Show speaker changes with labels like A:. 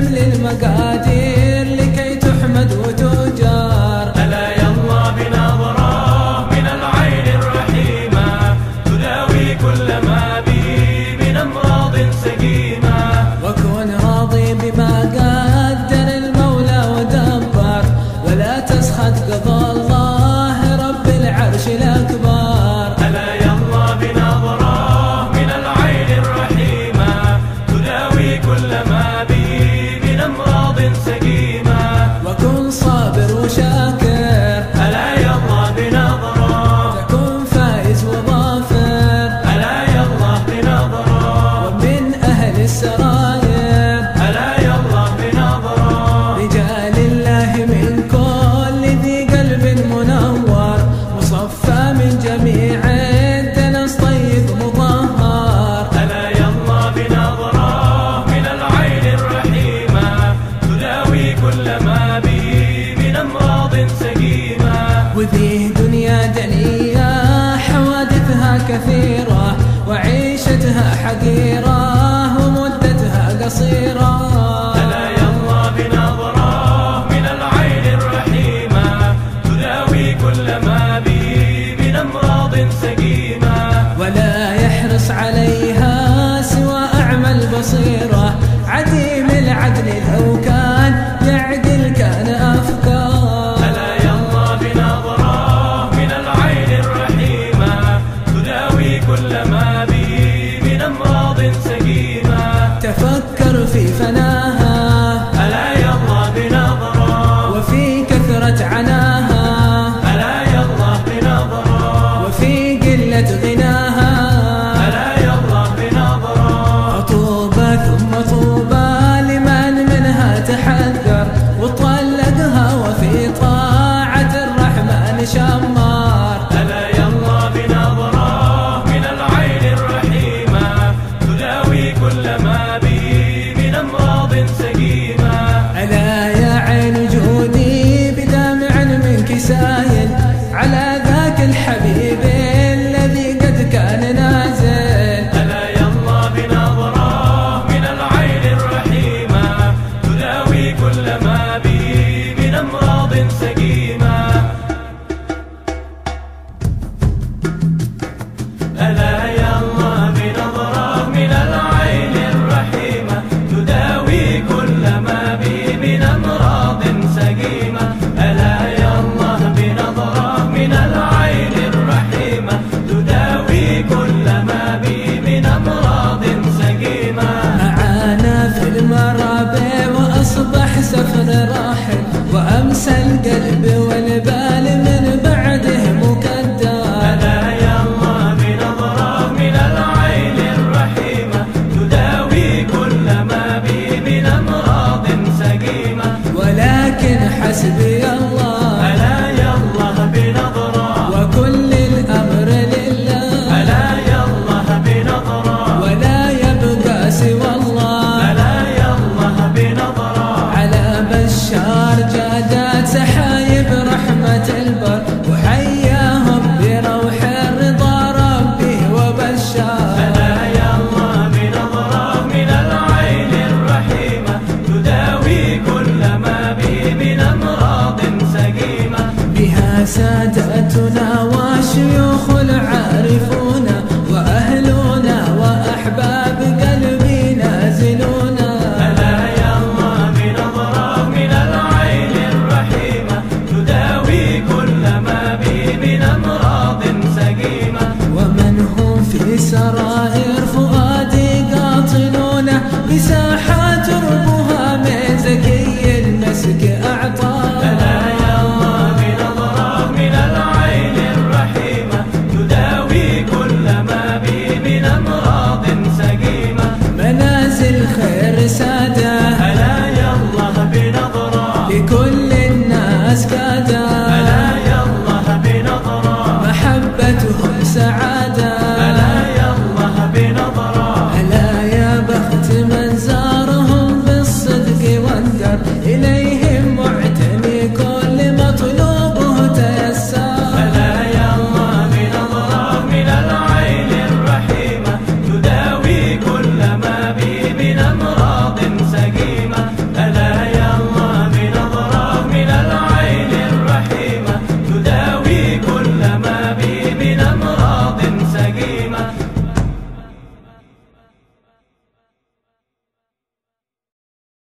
A: من المقادير
B: وذي دنيا دنيا حوادثها كثيرة وعيشتها حقيرة عنات عناه. الحبيب الذي قد كان نار وأما سرائر فؤادي قاطنونه مساحات ربها من زكي المسك
A: أعطى. لنا بنظرة من العين الرحيمة تداوي كل ما بي من أمراض سقيمة.
B: منازل خير سادة. بنظرة. لكل الناس